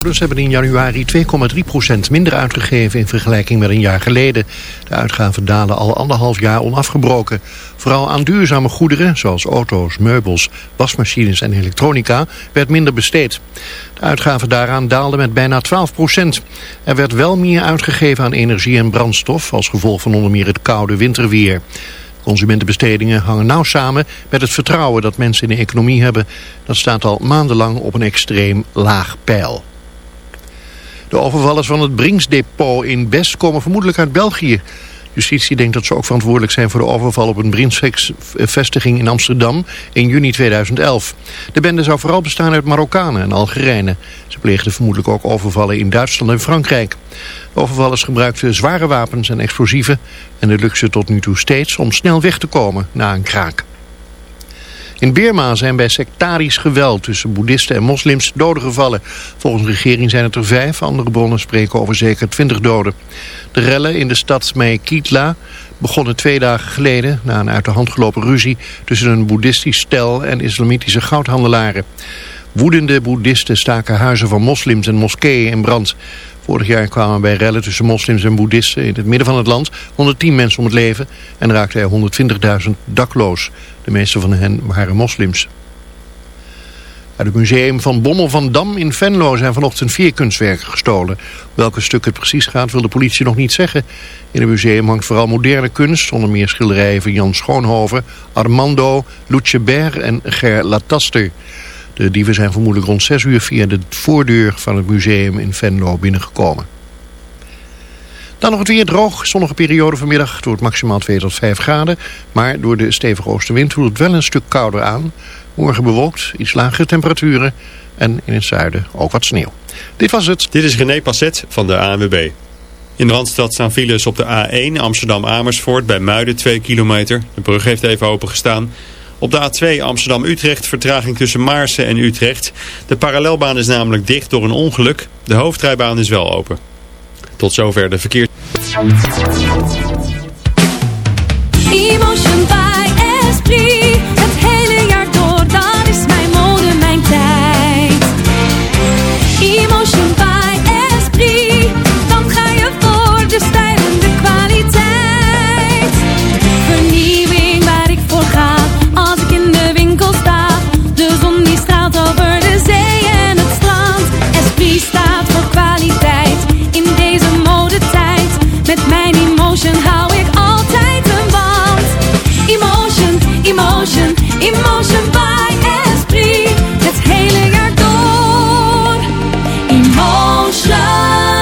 Ze hebben in januari 2,3% minder uitgegeven in vergelijking met een jaar geleden. De uitgaven dalen al anderhalf jaar onafgebroken. Vooral aan duurzame goederen, zoals auto's, meubels, wasmachines en elektronica, werd minder besteed. De uitgaven daaraan daalden met bijna 12%. Er werd wel meer uitgegeven aan energie en brandstof, als gevolg van onder meer het koude winterweer. Consumentenbestedingen hangen nauw samen met het vertrouwen dat mensen in de economie hebben. Dat staat al maandenlang op een extreem laag peil. De overvallers van het Brinksdepot in Best komen vermoedelijk uit België. Justitie denkt dat ze ook verantwoordelijk zijn voor de overval op een Brinks-vestiging in Amsterdam in juni 2011. De bende zou vooral bestaan uit Marokkanen en Algerijnen. Ze pleegden vermoedelijk ook overvallen in Duitsland en Frankrijk. De overvallers gebruikten zware wapens en explosieven en het lukt ze tot nu toe steeds om snel weg te komen na een kraak. In Birma zijn bij sectarisch geweld tussen boeddhisten en moslims doden gevallen. Volgens de regering zijn het er vijf, andere bronnen spreken over zeker twintig doden. De rellen in de stad Meikitla begonnen twee dagen geleden... na een uit de hand gelopen ruzie tussen een boeddhistisch stel en islamitische goudhandelaren. Woedende boeddhisten staken huizen van moslims en moskeeën in brand. Vorig jaar kwamen bij rellen tussen moslims en boeddhisten in het midden van het land 110 mensen om het leven en raakten er 120.000 dakloos. De meeste van hen waren moslims. Uit het museum van Bommel van Dam in Venlo zijn vanochtend vier kunstwerken gestolen. Welke stuk het precies gaat wil de politie nog niet zeggen. In het museum hangt vooral moderne kunst, onder meer schilderijen van Jan Schoonhoven, Armando, Lucebert en Ger Lataster. De dieven zijn vermoedelijk rond 6 uur via de voordeur van het museum in Venlo binnengekomen. Dan nog het weer droog, zonnige periode vanmiddag. Het wordt maximaal 2 tot 5 graden. Maar door de stevige oostenwind voelt het wel een stuk kouder aan. Morgen bewolkt, iets lagere temperaturen. En in het zuiden ook wat sneeuw. Dit was het. Dit is René Passet van de ANWB. In de Randstad staan files op de A1 Amsterdam-Amersfoort bij Muiden 2 kilometer. De brug heeft even open gestaan. Op de A2 Amsterdam-Utrecht vertraging tussen Maarsen en Utrecht. De parallelbaan is namelijk dicht door een ongeluk. De hoofdrijbaan is wel open. Tot zover de verkeer.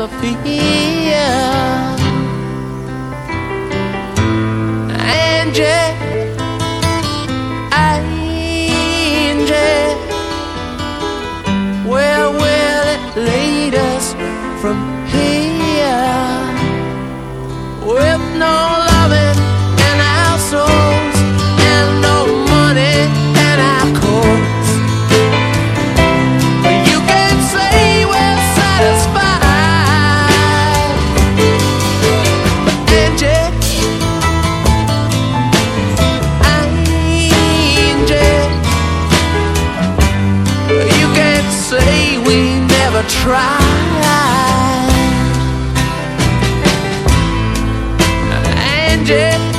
Sophia. tried and it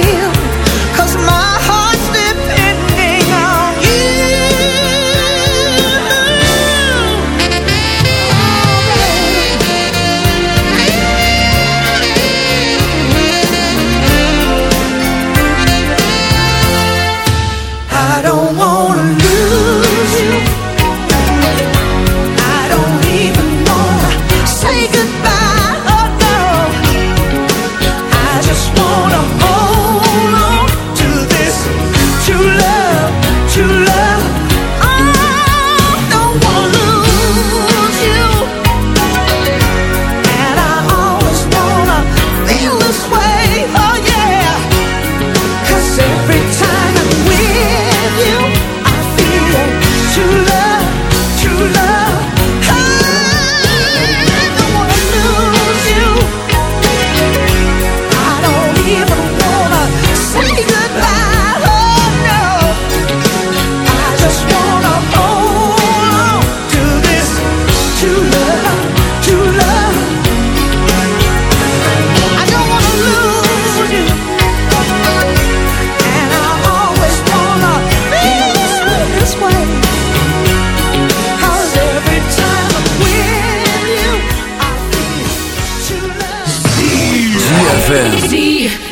deal. ZFM.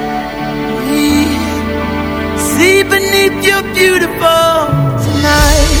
see beneath your beautiful tonight?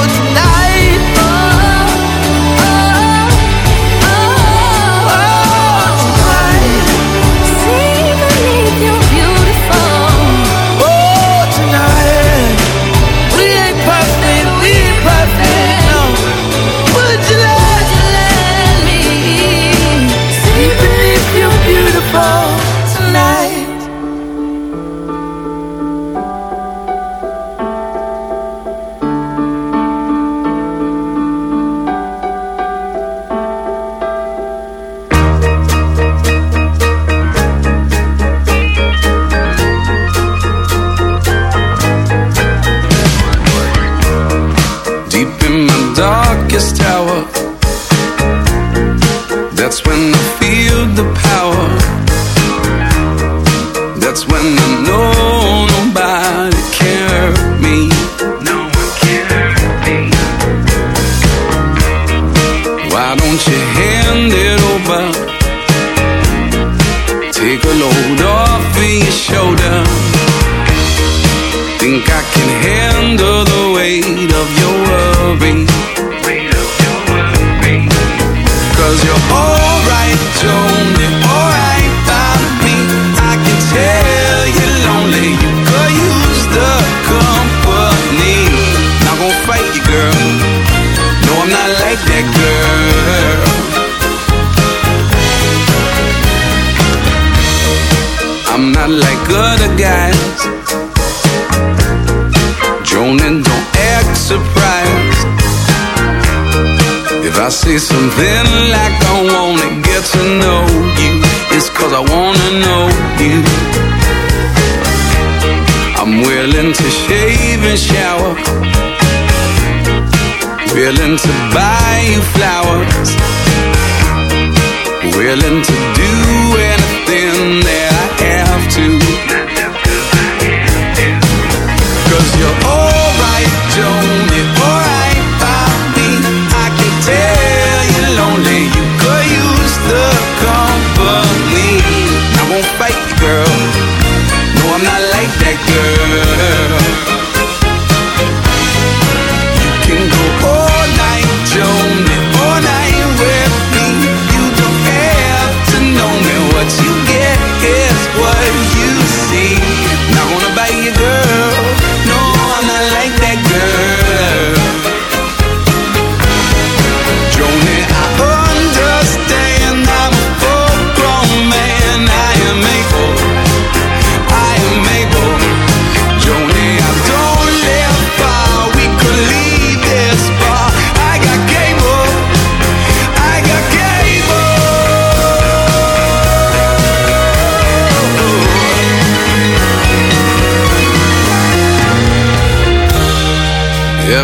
girl. No, I'm not like that girl. I'm not like other guys. Joan don't act surprised. If I say something like I wanna get to know you, it's cause I wanna know you. I'm willing to shave and shower willing to buy you flowers, willing to do anything that I have to. Cause you're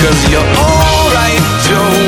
Cause you're alright, Joe.